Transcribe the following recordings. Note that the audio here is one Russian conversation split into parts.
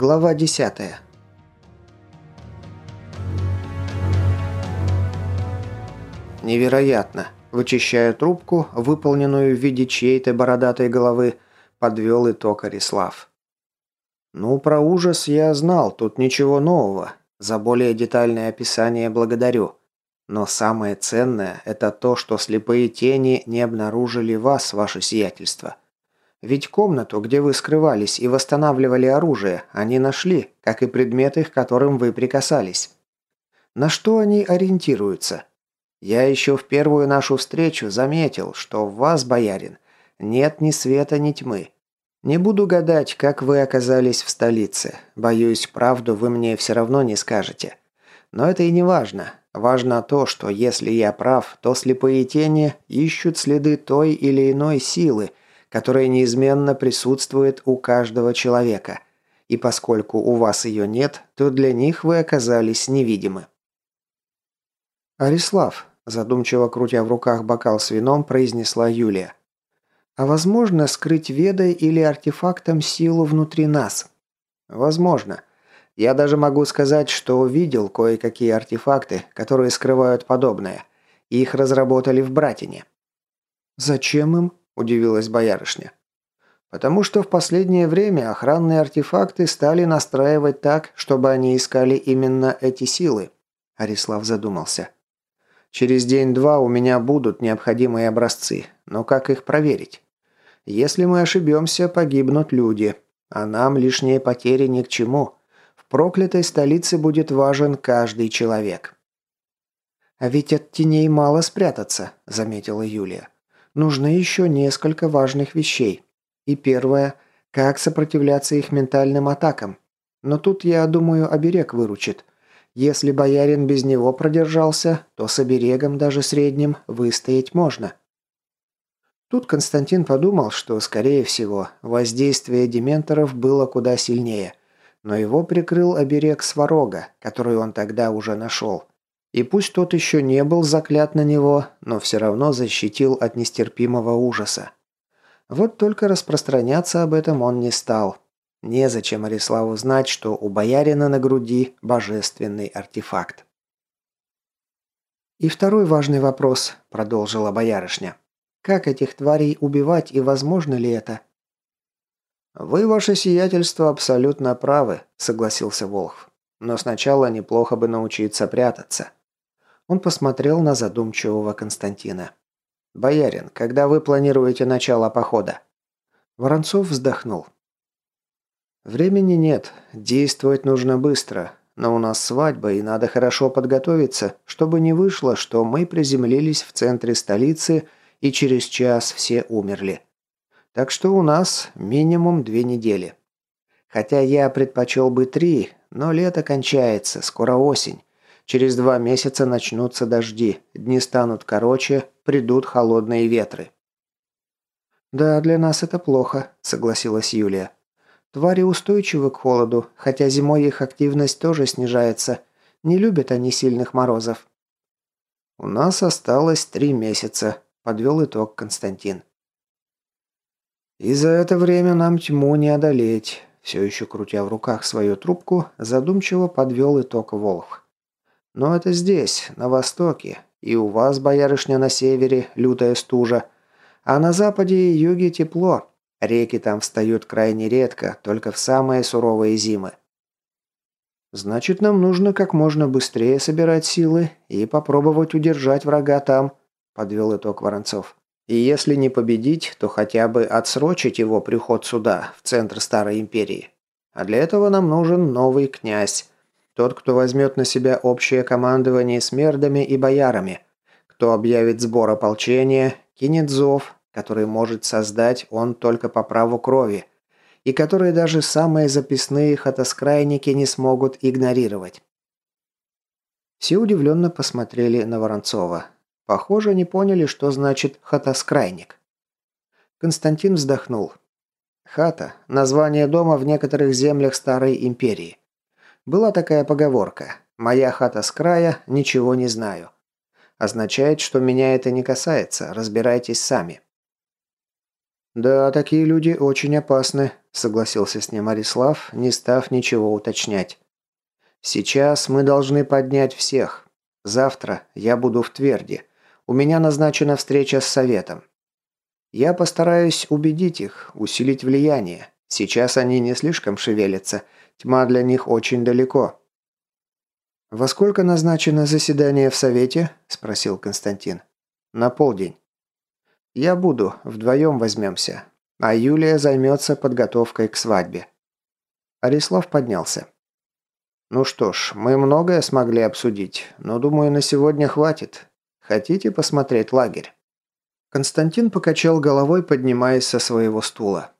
Глава 10. Невероятно. Вычищая трубку, выполненную в виде чьей-то бородатой головы, подвел итог Арислав. «Ну, про ужас я знал, тут ничего нового. За более детальное описание благодарю. Но самое ценное – это то, что слепые тени не обнаружили вас, ваше сиятельство. Ведь комнату, где вы скрывались и восстанавливали оружие, они нашли, как и предметы, к которым вы прикасались. На что они ориентируются? Я еще в первую нашу встречу заметил, что в вас, боярин, нет ни света, ни тьмы. Не буду гадать, как вы оказались в столице. Боюсь, правду вы мне все равно не скажете. Но это и не важно. Важно то, что если я прав, то слепые тени ищут следы той или иной силы, которая неизменно присутствует у каждого человека. И поскольку у вас ее нет, то для них вы оказались невидимы. «Арислав», задумчиво крутя в руках бокал с вином, произнесла Юлия. «А возможно скрыть ведой или артефактом силу внутри нас?» «Возможно. Я даже могу сказать, что видел кое-какие артефакты, которые скрывают подобное. Их разработали в Братине». «Зачем им?» Удивилась боярышня. «Потому что в последнее время охранные артефакты стали настраивать так, чтобы они искали именно эти силы», – Арислав задумался. «Через день-два у меня будут необходимые образцы, но как их проверить? Если мы ошибемся, погибнут люди, а нам лишние потери ни к чему. В проклятой столице будет важен каждый человек». «А ведь от теней мало спрятаться», – заметила Юлия нужны еще несколько важных вещей. И первое – как сопротивляться их ментальным атакам. Но тут, я думаю, оберег выручит. Если боярин без него продержался, то с оберегом даже средним выстоять можно. Тут Константин подумал, что, скорее всего, воздействие дементоров было куда сильнее, но его прикрыл оберег Сварога, который он тогда уже нашел. И пусть тот еще не был заклят на него, но все равно защитил от нестерпимого ужаса. Вот только распространяться об этом он не стал. Незачем Ариславу знать, что у боярина на груди божественный артефакт. «И второй важный вопрос», – продолжила боярышня. «Как этих тварей убивать и возможно ли это?» «Вы, ваше сиятельство, абсолютно правы», – согласился Волхв. «Но сначала неплохо бы научиться прятаться. Он посмотрел на задумчивого Константина. «Боярин, когда вы планируете начало похода?» Воронцов вздохнул. «Времени нет. Действовать нужно быстро. Но у нас свадьба, и надо хорошо подготовиться, чтобы не вышло, что мы приземлились в центре столицы, и через час все умерли. Так что у нас минимум две недели. Хотя я предпочел бы три, но лето кончается, скоро осень. Через два месяца начнутся дожди, дни станут короче, придут холодные ветры. «Да, для нас это плохо», – согласилась Юлия. «Твари устойчивы к холоду, хотя зимой их активность тоже снижается. Не любят они сильных морозов». «У нас осталось три месяца», – подвел итог Константин. «И за это время нам тьму не одолеть», – все еще крутя в руках свою трубку, задумчиво подвел итог Волх. Но это здесь, на востоке, и у вас, боярышня, на севере лютая стужа, а на западе и юге тепло. Реки там встают крайне редко, только в самые суровые зимы. Значит, нам нужно как можно быстрее собирать силы и попробовать удержать врага там, подвел итог Воронцов. И если не победить, то хотя бы отсрочить его приход сюда, в центр Старой Империи. А для этого нам нужен новый князь. Тот, кто возьмет на себя общее командование смердами и боярами, кто объявит сбор ополчения, кинет зов, который может создать он только по праву крови, и который даже самые записные хатоскрайники не смогут игнорировать. Все удивленно посмотрели на Воронцова. Похоже, не поняли, что значит хатоскрайник. Константин вздохнул. Хата – название дома в некоторых землях Старой Империи. Была такая поговорка «Моя хата с края, ничего не знаю». Означает, что меня это не касается, разбирайтесь сами. «Да, такие люди очень опасны», – согласился с ним Арислав, не став ничего уточнять. «Сейчас мы должны поднять всех. Завтра я буду в Тверди. У меня назначена встреча с советом. Я постараюсь убедить их, усилить влияние. Сейчас они не слишком шевелятся. Тьма для них очень далеко. «Во сколько назначено заседание в Совете?» – спросил Константин. «На полдень». «Я буду, вдвоем возьмемся. А Юлия займется подготовкой к свадьбе». Арислав поднялся. «Ну что ж, мы многое смогли обсудить, но, думаю, на сегодня хватит. Хотите посмотреть лагерь?» Константин покачал головой, поднимаясь со своего стула.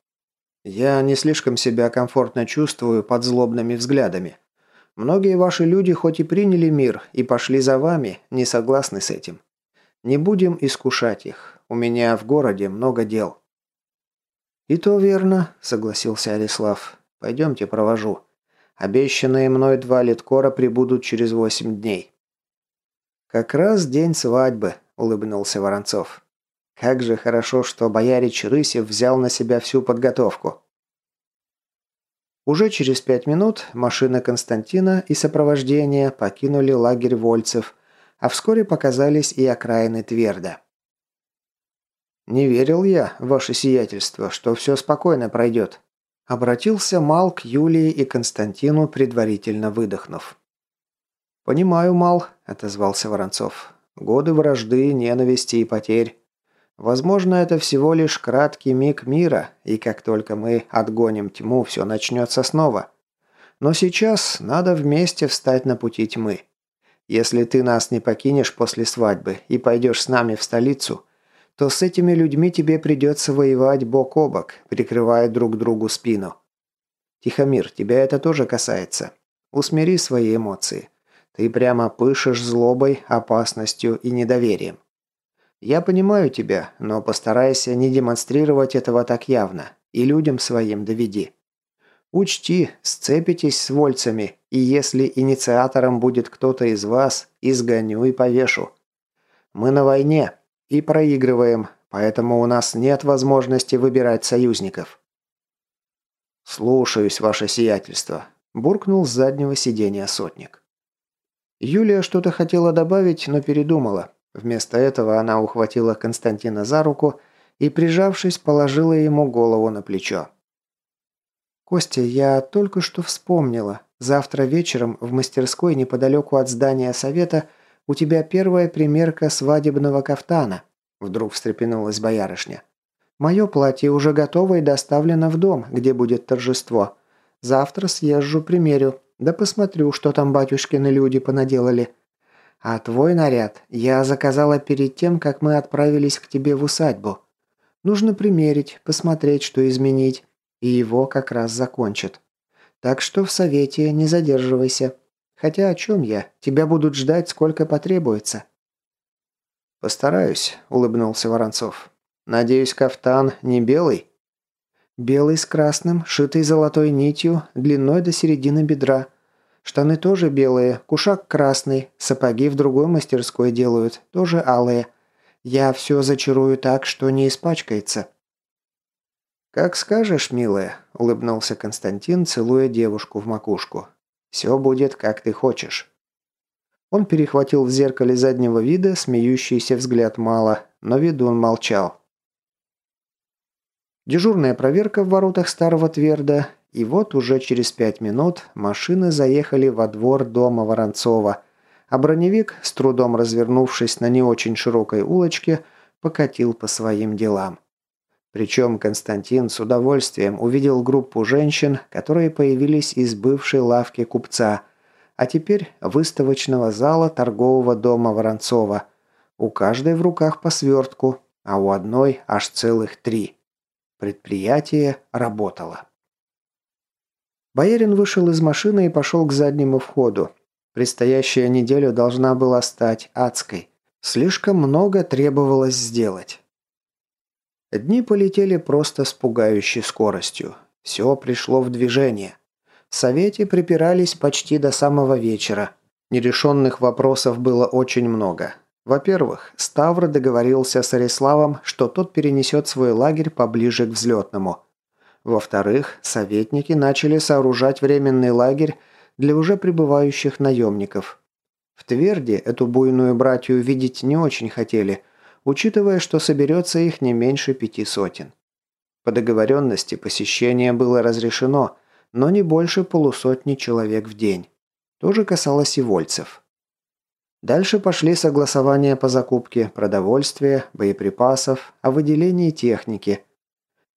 «Я не слишком себя комфортно чувствую под злобными взглядами. Многие ваши люди хоть и приняли мир и пошли за вами, не согласны с этим. Не будем искушать их. У меня в городе много дел». «И то верно», – согласился Арислав. «Пойдемте, провожу. Обещанные мной два литкора прибудут через восемь дней». «Как раз день свадьбы», – улыбнулся Воронцов. Как же хорошо, что боярич Рысев взял на себя всю подготовку. Уже через пять минут машина Константина и сопровождение покинули лагерь Вольцев, а вскоре показались и окраины Тверда. «Не верил я, ваше сиятельство, что все спокойно пройдет», обратился Мал к Юлии и Константину, предварительно выдохнув. «Понимаю, Мал», – отозвался Воронцов. «Годы вражды, ненависти и потерь. Возможно, это всего лишь краткий миг мира, и как только мы отгоним тьму, все начнется снова. Но сейчас надо вместе встать на пути тьмы. Если ты нас не покинешь после свадьбы и пойдешь с нами в столицу, то с этими людьми тебе придется воевать бок о бок, прикрывая друг другу спину. Тихомир, тебя это тоже касается. Усмири свои эмоции. Ты прямо пышешь злобой, опасностью и недоверием. Я понимаю тебя, но постарайся не демонстрировать этого так явно. И людям своим доведи. Учти, сцепитесь с вольцами, и если инициатором будет кто-то из вас, изгоню и повешу. Мы на войне и проигрываем, поэтому у нас нет возможности выбирать союзников. «Слушаюсь, ваше сиятельство», – буркнул с заднего сиденья сотник. Юлия что-то хотела добавить, но передумала. Вместо этого она ухватила Константина за руку и, прижавшись, положила ему голову на плечо. «Костя, я только что вспомнила. Завтра вечером в мастерской неподалеку от здания совета у тебя первая примерка свадебного кафтана», вдруг встрепенулась боярышня. «Мое платье уже готово и доставлено в дом, где будет торжество. Завтра съезжу, примерю, да посмотрю, что там батюшкины люди понаделали. А твой наряд я заказала перед тем, как мы отправились к тебе в усадьбу. Нужно примерить, посмотреть, что изменить, и его как раз закончат. Так что в совете не задерживайся. Хотя о чем я? Тебя будут ждать, сколько потребуется». «Постараюсь», – улыбнулся Воронцов. «Надеюсь, кафтан не белый?» «Белый с красным, шитый золотой нитью, длиной до середины бедра. Штаны тоже белые, кушак красный, сапоги в другой мастерской делают, тоже алые. Я все зачарую так, что не испачкается». «Как скажешь, милая», – улыбнулся Константин, целуя девушку в макушку. «Все будет, как ты хочешь». Он перехватил в зеркале заднего вида смеющийся взгляд Мала, но ведун молчал. Дежурная проверка в воротах старого Тверда и вот уже через пять минут машины заехали во двор дома Воронцова, а броневик, с трудом развернувшись на не очень широкой улочке, покатил по своим делам. Причем Константин с удовольствием увидел группу женщин, которые появились из бывшей лавки купца, а теперь выставочного зала торгового дома Воронцова. У каждой в руках по свертку, а у одной аж целых три. Предприятие работало. Боярин вышел из машины и пошел к заднему входу. Предстоящая неделя должна была стать адской. Слишком много требовалось сделать. Дни полетели просто с пугающей скоростью. Все пришло в движение. В Совете припирались почти до самого вечера. Нерешенных вопросов было очень много. Во-первых, Ставр договорился с Ариславом, что тот перенесет свой лагерь поближе к взлетному. Во-вторых, советники начали сооружать временный лагерь для уже прибывающих наемников. В Тверде эту буйную братью видеть не очень хотели, учитывая, что соберется их не меньше пяти сотен. По договоренности посещение было разрешено, но не больше полусотни человек в день. То же касалось и вольцев. Дальше пошли согласования по закупке продовольствия, боеприпасов, о выделении техники.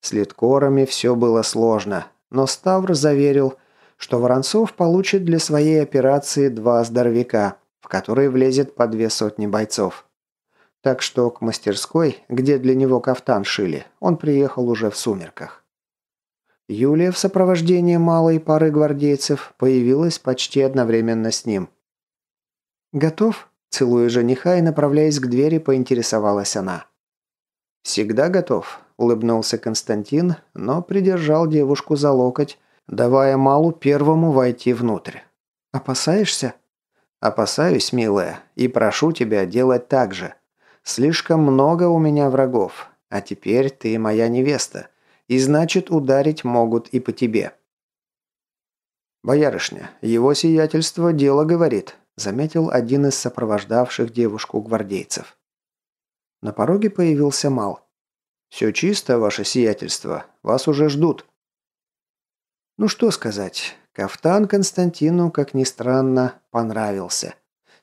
С литкорами все было сложно, но Ставр заверил, что Воронцов получит для своей операции два здоровяка, в которые влезет по две сотни бойцов. Так что к мастерской, где для него кафтан шили, он приехал уже в сумерках. Юлия в сопровождении малой пары гвардейцев появилась почти одновременно с ним – «Готов?» – целуя жениха и направляясь к двери, поинтересовалась она. «Всегда готов», – улыбнулся Константин, но придержал девушку за локоть, давая Малу первому войти внутрь. «Опасаешься?» «Опасаюсь, милая, и прошу тебя делать так же. Слишком много у меня врагов, а теперь ты моя невеста, и значит ударить могут и по тебе». «Боярышня, его сиятельство дело говорит», заметил один из сопровождавших девушку гвардейцев. На пороге появился Мал. «Все чисто, ваше сиятельство. Вас уже ждут». Ну что сказать, кафтан Константину, как ни странно, понравился.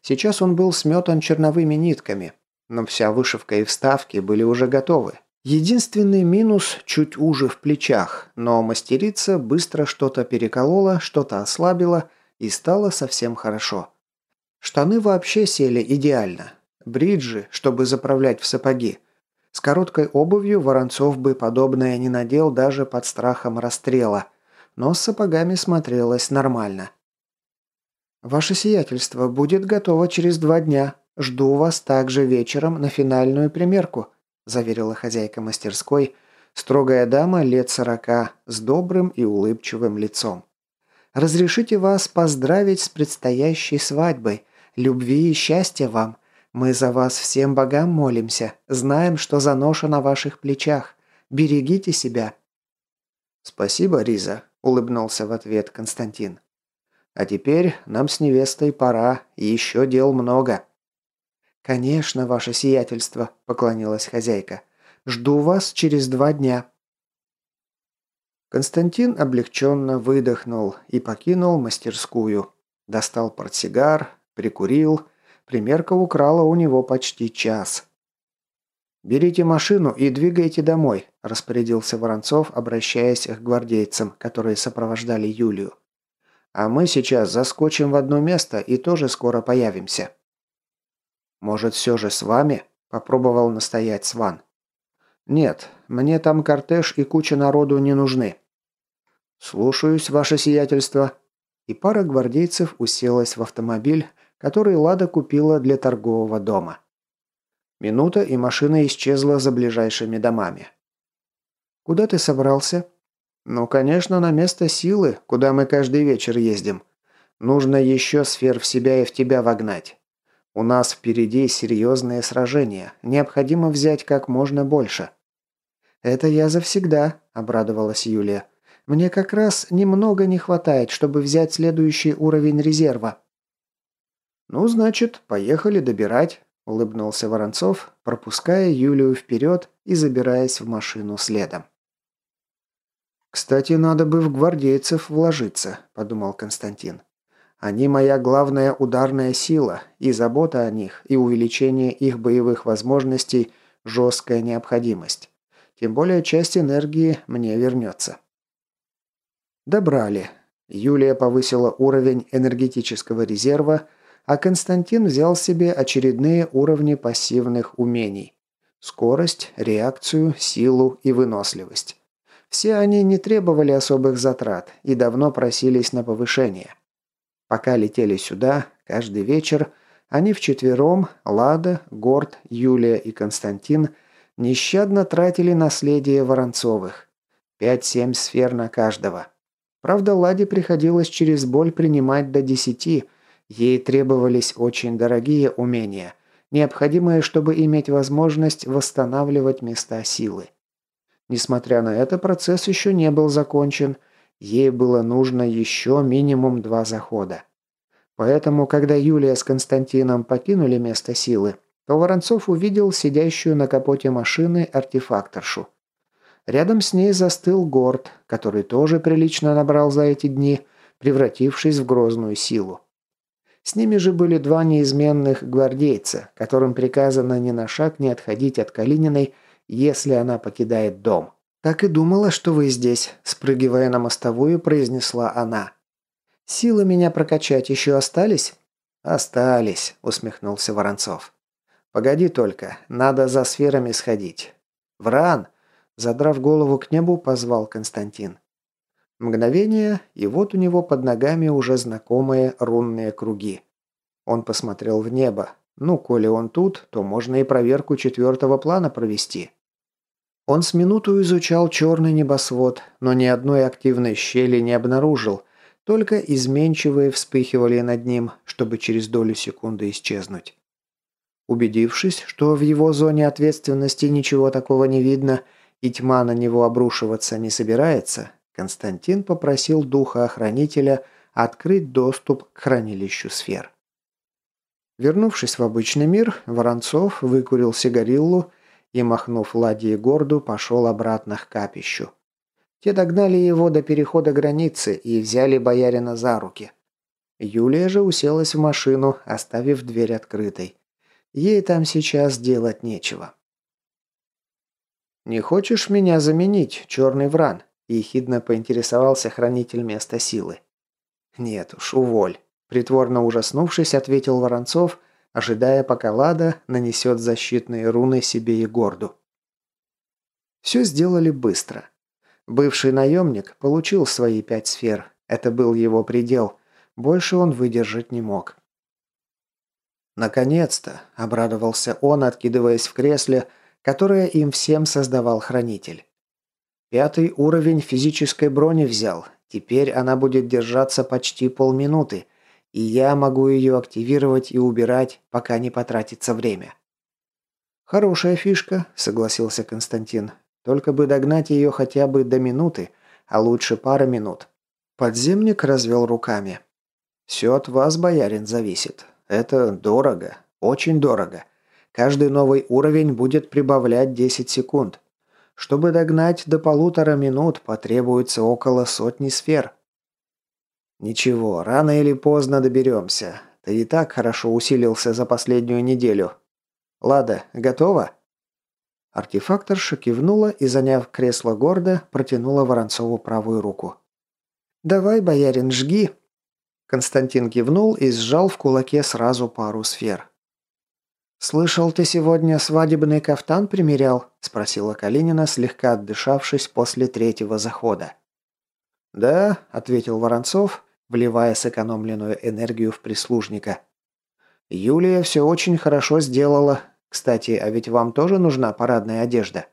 Сейчас он был сметан черновыми нитками, но вся вышивка и вставки были уже готовы. Единственный минус чуть уже в плечах, но мастерица быстро что-то переколола, что-то ослабила и стало совсем хорошо. Штаны вообще сели идеально. Бриджи, чтобы заправлять в сапоги. С короткой обувью Воронцов бы подобное не надел даже под страхом расстрела. Но с сапогами смотрелось нормально. «Ваше сиятельство будет готово через два дня. Жду вас также вечером на финальную примерку», заверила хозяйка мастерской, строгая дама лет сорока, с добрым и улыбчивым лицом. «Разрешите вас поздравить с предстоящей свадьбой. Любви и счастья вам. Мы за вас всем богам молимся. Знаем, что за ноша на ваших плечах. Берегите себя». «Спасибо, Риза», – улыбнулся в ответ Константин. «А теперь нам с невестой пора, еще дел много». «Конечно, ваше сиятельство», – поклонилась хозяйка. «Жду вас через два дня». Константин облегченно выдохнул и покинул мастерскую. Достал портсигар, Прикурил. Примерка украла у него почти час. «Берите машину и двигайте домой», – распорядился Воронцов, обращаясь к гвардейцам, которые сопровождали Юлию. «А мы сейчас заскочим в одно место и тоже скоро появимся». «Может, все же с вами?» – попробовал настоять Сван. «Нет, мне там кортеж и куча народу не нужны». «Слушаюсь, ваше сиятельство». И пара гвардейцев уселась в автомобиль, который Лада купила для торгового дома. Минута, и машина исчезла за ближайшими домами. «Куда ты собрался?» «Ну, конечно, на место силы, куда мы каждый вечер ездим. Нужно еще сфер в себя и в тебя вогнать. У нас впереди серьезные сражения. Необходимо взять как можно больше». «Это я завсегда», – обрадовалась Юлия. «Мне как раз немного не хватает, чтобы взять следующий уровень резерва». «Ну, значит, поехали добирать», – улыбнулся Воронцов, пропуская Юлию вперед и забираясь в машину следом. «Кстати, надо бы в гвардейцев вложиться», – подумал Константин. «Они моя главная ударная сила, и забота о них, и увеличение их боевых возможностей – жесткая необходимость. Тем более часть энергии мне вернется». Добрали. Юлия повысила уровень энергетического резерва – а Константин взял себе очередные уровни пассивных умений. Скорость, реакцию, силу и выносливость. Все они не требовали особых затрат и давно просились на повышение. Пока летели сюда, каждый вечер, они вчетвером, Лада, Горд, Юлия и Константин, нещадно тратили наследие Воронцовых. Пять-семь сфер на каждого. Правда, Ладе приходилось через боль принимать до десяти – Ей требовались очень дорогие умения, необходимое, чтобы иметь возможность восстанавливать места силы. Несмотря на это, процесс еще не был закончен, ей было нужно еще минимум два захода. Поэтому, когда Юлия с Константином покинули место силы, то Воронцов увидел сидящую на капоте машины артефакторшу. Рядом с ней застыл Горд, который тоже прилично набрал за эти дни, превратившись в грозную силу. С ними же были два неизменных гвардейца, которым приказано ни на шаг не отходить от Калининой, если она покидает дом. «Так и думала, что вы здесь», – спрыгивая на мостовую, произнесла она. «Силы меня прокачать еще остались?» «Остались», – усмехнулся Воронцов. «Погоди только, надо за сферами сходить». «Вран!» – задрав голову к небу, позвал Константин. Мгновение, и вот у него под ногами уже знакомые рунные круги. Он посмотрел в небо. Ну, коли он тут, то можно и проверку четвертого плана провести. Он с минуту изучал черный небосвод, но ни одной активной щели не обнаружил, только изменчивые вспыхивали над ним, чтобы через долю секунды исчезнуть. Убедившись, что в его зоне ответственности ничего такого не видно и тьма на него обрушиваться не собирается, Константин попросил духа-охранителя открыть доступ к хранилищу сфер. Вернувшись в обычный мир, Воронцов выкурил сигариллу и, махнув Ладе и Горду, пошел обратно к капищу. Те догнали его до перехода границы и взяли боярина за руки. Юлия же уселась в машину, оставив дверь открытой. Ей там сейчас делать нечего. «Не хочешь меня заменить, черный вран?» – ехидно поинтересовался хранитель места силы. «Нет уж, уволь», – притворно ужаснувшись, ответил Воронцов, ожидая, пока Лада нанесет защитные руны себе и Горду. Все сделали быстро. Бывший наемник получил свои пять сфер. Это был его предел. Больше он выдержать не мог. «Наконец-то!» – обрадовался он, откидываясь в кресле, которое им всем создавал хранитель. Пятый уровень физической брони взял. Теперь она будет держаться почти полминуты, и я могу ее активировать и убирать, пока не потратится время. «Хорошая фишка», – согласился Константин. «Только бы догнать ее хотя бы до минуты, а лучше пара минут». Подземник развел руками. «Все от вас, боярин, зависит. Это дорого, очень дорого. Каждый новый уровень будет прибавлять 10 секунд. Чтобы догнать до полутора минут, потребуется около сотни сфер. Ничего, рано или поздно доберемся. Ты и так хорошо усилился за последнюю неделю. Лада, готова? Артефакторша кивнула и, заняв кресло гордо, протянула Воронцову правую руку. «Давай, боярин, жги!» Константин кивнул и сжал в кулаке сразу пару сфер. «Слышал, ты сегодня свадебный кафтан примерял?» – спросила Калинина, слегка отдышавшись после третьего захода. «Да», – ответил Воронцов, вливая сэкономленную энергию в прислужника. «Юлия все очень хорошо сделала. Кстати, а ведь вам тоже нужна парадная одежда?»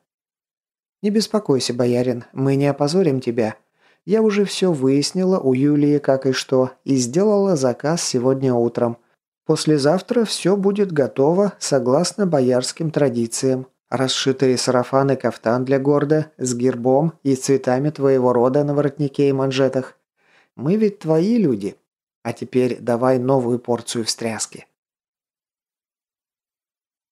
«Не беспокойся, боярин, мы не опозорим тебя. Я уже все выяснила у Юлии как и что, и сделала заказ сегодня утром. Послезавтра все будет готово согласно боярским традициям. Расшитые сарафаны кафтан для горда с гербом и цветами твоего рода на воротнике и манжетах. Мы ведь твои люди. А теперь давай новую порцию встряски.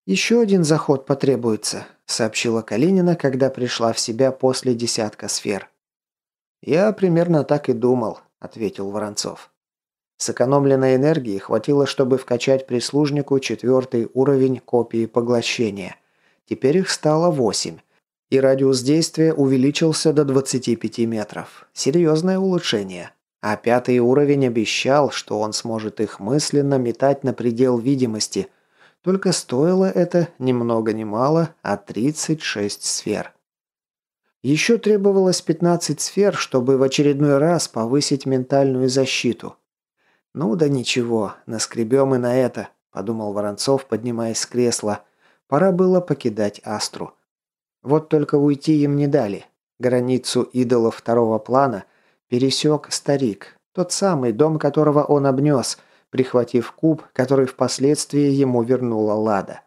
«Еще один заход потребуется», – сообщила Калинина, когда пришла в себя после десятка сфер. «Я примерно так и думал», – ответил Воронцов. Сэкономленной энергии хватило, чтобы вкачать прислужнику четвертый уровень копии поглощения. Теперь их стало восемь. И радиус действия увеличился до 25 метров. Серьезное улучшение. А пятый уровень обещал, что он сможет их мысленно метать на предел видимости. Только стоило это ни много ни мало, а 36 сфер. Еще требовалось 15 сфер, чтобы в очередной раз повысить ментальную защиту – «Ну да ничего, наскребем и на это», – подумал Воронцов, поднимаясь с кресла. Пора было покидать Астру. Вот только уйти им не дали. Границу идолов второго плана пересек старик, тот самый дом которого он обнес, прихватив куб, который впоследствии ему вернула Лада.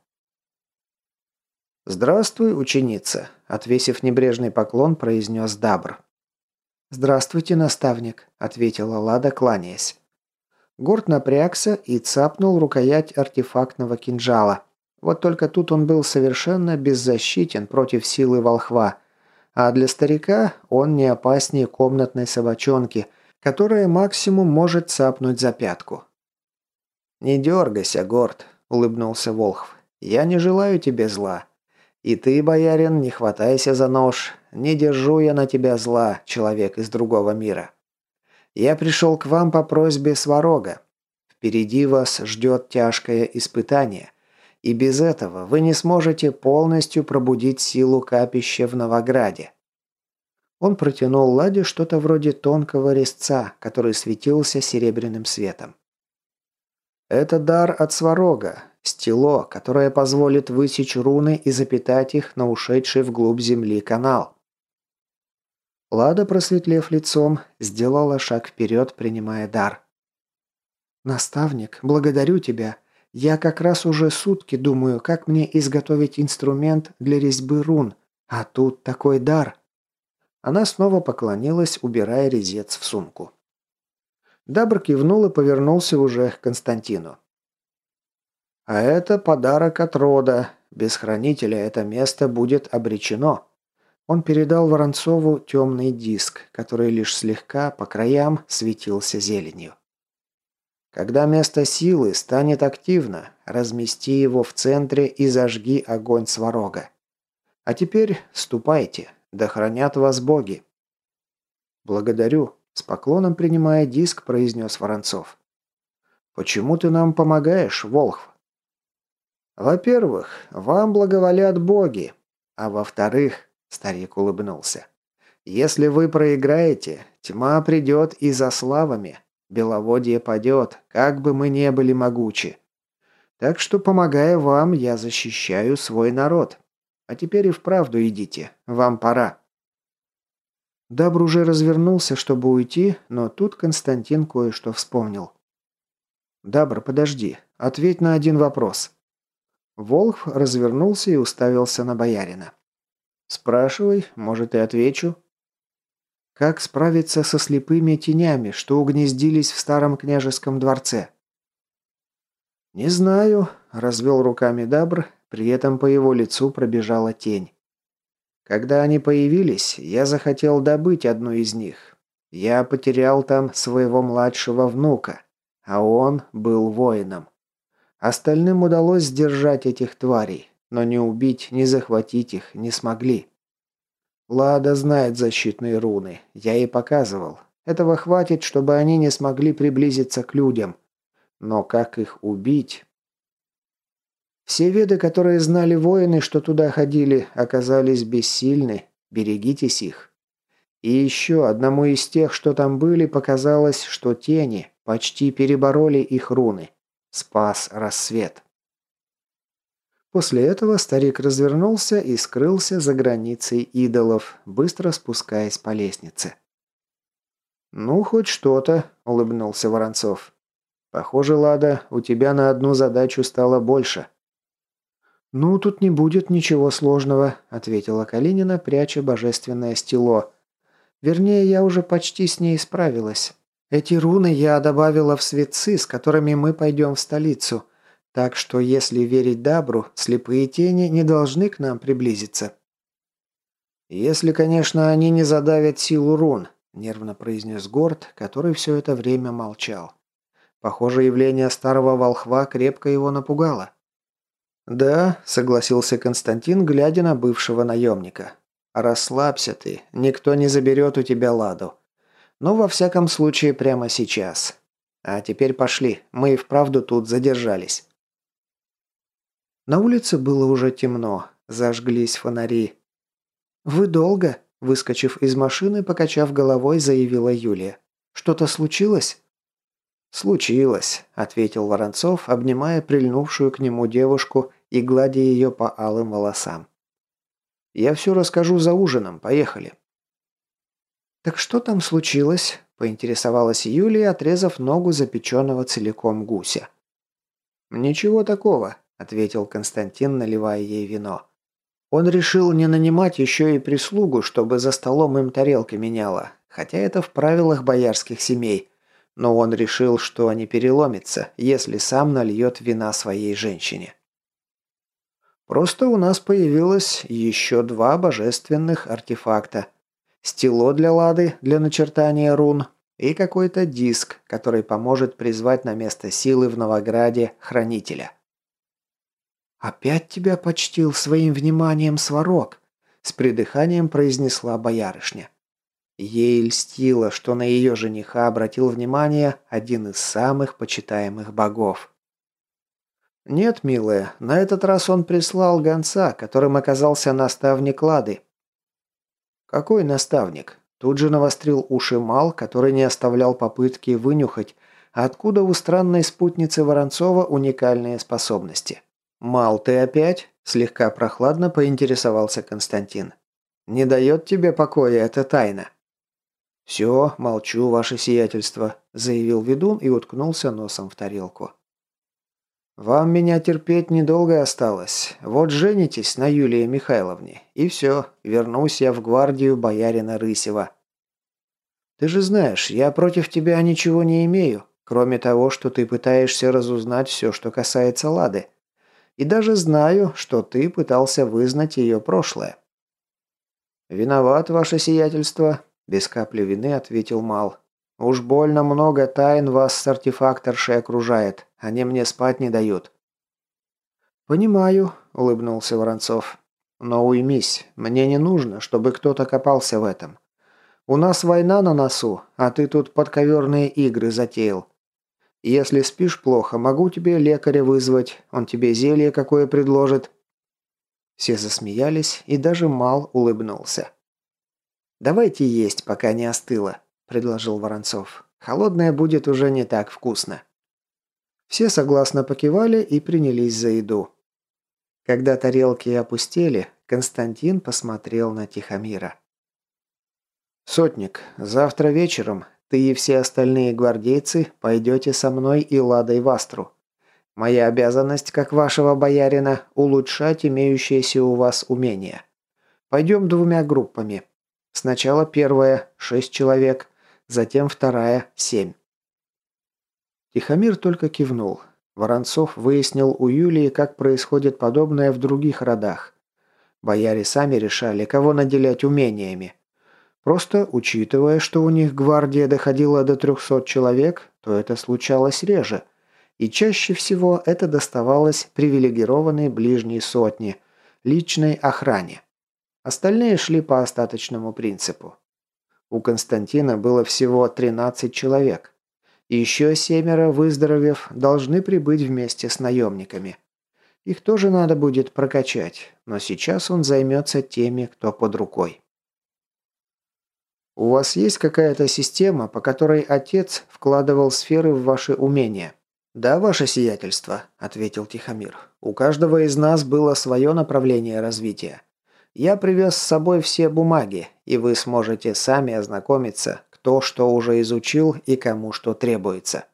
«Здравствуй, ученица», – отвесив небрежный поклон, произнес Дабр. «Здравствуйте, наставник», – ответила Лада, кланяясь. Горд напрягся и цапнул рукоять артефактного кинжала. Вот только тут он был совершенно беззащитен против силы волхва, а для старика он не опаснее комнатной собачонки, которая максимум может цапнуть за пятку. «Не дергайся, Горд», – улыбнулся Волхв. «Я не желаю тебе зла. И ты, боярин, не хватайся за нож. Не держу я на тебя зла, человек из другого мира. Я пришел к вам по просьбе Сварога. Впереди вас ждет тяжкое испытание. И без этого вы не сможете полностью пробудить силу капища в Новограде. Он протянул Ладе что-то вроде тонкого резца, который светился серебряным светом. «Это дар от Сварога, Стело, которое позволит высечь руны и запитать их на ушедший вглубь земли канал. Лада, просветлев лицом, сделала шаг вперед, принимая дар. «Наставник, благодарю тебя. Я как раз уже сутки думаю, как мне изготовить инструмент для резьбы рун, а тут такой дар». Она снова поклонилась, убирая резец в сумку. Дабр кивнул и повернулся уже к Константину. А это подарок от рода. Без хранителя это место будет обречено. Он передал Воронцову темный диск, который лишь слегка по краям светился зеленью. Когда место силы станет активно, размести его в центре и зажги огонь сварога. А теперь ступайте, да хранят вас боги. Благодарю, с поклоном принимая диск, произнес Воронцов. Почему ты нам помогаешь, Волхв? «Во-первых, вам благоволят боги, а во-вторых, — старик улыбнулся, — если вы проиграете, тьма придет и за славами, беловодье падет, как бы мы не были могучи. Так что, помогая вам, я защищаю свой народ. А теперь и вправду идите, вам пора». Дабр уже развернулся, чтобы уйти, но тут Константин кое-что вспомнил. «Дабр, подожди, ответь на один вопрос». Волхв развернулся и уставился на боярина. «Спрашивай, может, и отвечу». «Как справиться со слепыми тенями, что угнездились в старом княжеском дворце?» «Не знаю», – развел руками Дабр, при этом по его лицу пробежала тень. «Когда они появились, я захотел добыть одну из них. Я потерял там своего младшего внука, а он был воином. Остальным удалось сдержать этих тварей, но не убить, не захватить их не смогли. Лада знает защитные руны, я ей показывал. Этого хватит, чтобы они не смогли приблизиться к людям. Но как их убить? Все веды, которые знали воины, что туда ходили, оказались бессильны. Берегитесь их. И еще одному из тех, что там были, показалось, что тени почти перебороли их руны. Спас рассвет. После этого старик развернулся и скрылся за границей идолов, быстро спускаясь по лестнице. «Ну, хоть что-то», — улыбнулся Воронцов. «Похоже, Лада, у тебя на одну задачу стало больше». «Ну, тут не будет ничего сложного», — ответила Калинина, пряча божественное стело. «Вернее, я уже почти с ней справилась. Эти руны я добавила в светцы, с которыми мы пойдем в столицу. Так что, если верить Дабру, слепые тени не должны к нам приблизиться». «Если, конечно, они не задавят силу рун», – нервно произнес Горд, который все это время молчал. Похоже, явление старого волхва крепко его напугало. «Да», – согласился Константин, глядя на бывшего наемника. «Расслабься ты, никто не заберет у тебя ладу. Ну, во всяком случае, прямо сейчас. А теперь пошли, мы и вправду тут задержались. На улице было уже темно, зажглись фонари. «Вы долго?» – выскочив из машины, покачав головой, заявила Юлия. «Что-то случилось?» «Случилось», – ответил Воронцов, обнимая прильнувшую к нему девушку и гладя ее по алым волосам. «Я все расскажу за ужином, поехали». «Так что там случилось?» поинтересовалась Юлия, отрезав ногу запеченного целиком гуся. «Ничего такого», – ответил Константин, наливая ей вино. Он решил не нанимать еще и прислугу, чтобы за столом им тарелки меняла, хотя это в правилах боярских семей. Но он решил, что не переломится, если сам нальет вина своей женщине. Просто у нас появилось еще два божественных артефакта. Стело для лады для начертания рун и какой-то диск, который поможет призвать на место силы в Новограде хранителя. «Опять тебя почтил своим вниманием сварог», – с придыханием произнесла боярышня. Ей льстило, что на ее жениха обратил внимание один из самых почитаемых богов. «Нет, милая, на этот раз он прислал гонца, которым оказался наставник Лады». «Какой наставник?» Тут же навострил уши Мал, который не оставлял попытки вынюхать, откуда у странной спутницы Воронцова уникальные способности. «Мал, ты опять?» – слегка прохладно поинтересовался Константин. «Не дает тебе покоя эта тайна?» «Все, молчу, ваше сиятельство», – заявил ведун и уткнулся носом в тарелку. «Вам меня терпеть недолго осталось. Вот женитесь на Юлии Михайловне, и все, вернусь я в гвардию боярина Рысева». «Ты же знаешь, я против тебя ничего не имею, кроме того, что ты пытаешься разузнать все, что касается Лады. И даже знаю, что ты пытался вызнать ее прошлое». «Виноват, ваше сиятельство», – без капли вины ответил Мал. «Уж больно много тайн вас с артефакторшей окружает. Они мне спать не дают». «Понимаю», – улыбнулся Воронцов. «Но уймись, мне не нужно, чтобы кто-то копался в этом. У нас война на носу, а ты тут подковерные игры затеял. Если спишь плохо, могу тебе лекаря вызвать, он тебе зелье какое предложит». Все засмеялись, и даже Мал улыбнулся. «Давайте есть, пока не остыло», – предложил Воронцов. «Холодное будет уже не так вкусно». Все согласно покивали и принялись за еду. Когда тарелки опустели, Константин посмотрел на Тихомира. «Сотник, завтра вечером ты и все остальные гвардейцы пойдете со мной и Ладой в Астру. Моя обязанность, как вашего боярина, улучшать имеющиеся у вас умения. Пойдем двумя группами. Сначала первая – шесть человек, затем вторая – семь. Тихомир только кивнул. Воронцов выяснил у Юлии, как происходит подобное в других родах. Бояре сами решали, кого наделять умениями. Просто, учитывая, что у них гвардия доходила до 300 человек, то это случалось реже. И чаще всего это доставалось привилегированной ближней сотне, личной охране. Остальные шли по остаточному принципу. У Константина было всего 13 человек. Еще семеро, выздоровев, должны прибыть вместе с наемниками. Их тоже надо будет прокачать, но сейчас он займется теми, кто под рукой. «У вас есть какая-то система, по которой отец вкладывал сферы в ваши умения?» «Да, ваше сиятельство», – ответил Тихомир. «У каждого из нас было свое направление развития. Я привез с собой все бумаги, и вы сможете сами ознакомиться, кто что уже изучил и кому что требуется».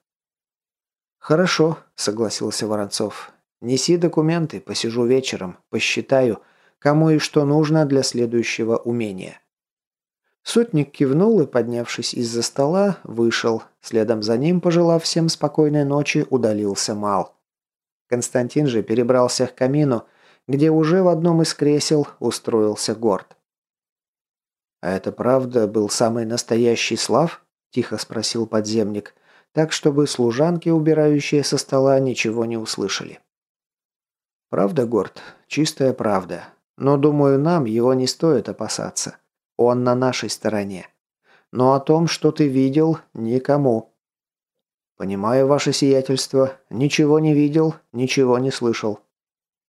«Хорошо», – согласился Воронцов. «Неси документы, посижу вечером, посчитаю, кому и что нужно для следующего умения». Сотник кивнул и, поднявшись из-за стола, вышел. Следом за ним, пожелав всем спокойной ночи, удалился Мал. Константин же перебрался к камину где уже в одном из кресел устроился Горд. «А это правда был самый настоящий Слав?» – тихо спросил подземник, так, чтобы служанки, убирающие со стола, ничего не услышали. «Правда, Горд? Чистая правда. Но, думаю, нам его не стоит опасаться. Он на нашей стороне. Но о том, что ты видел, никому». «Понимаю ваше сиятельство. Ничего не видел, ничего не слышал»,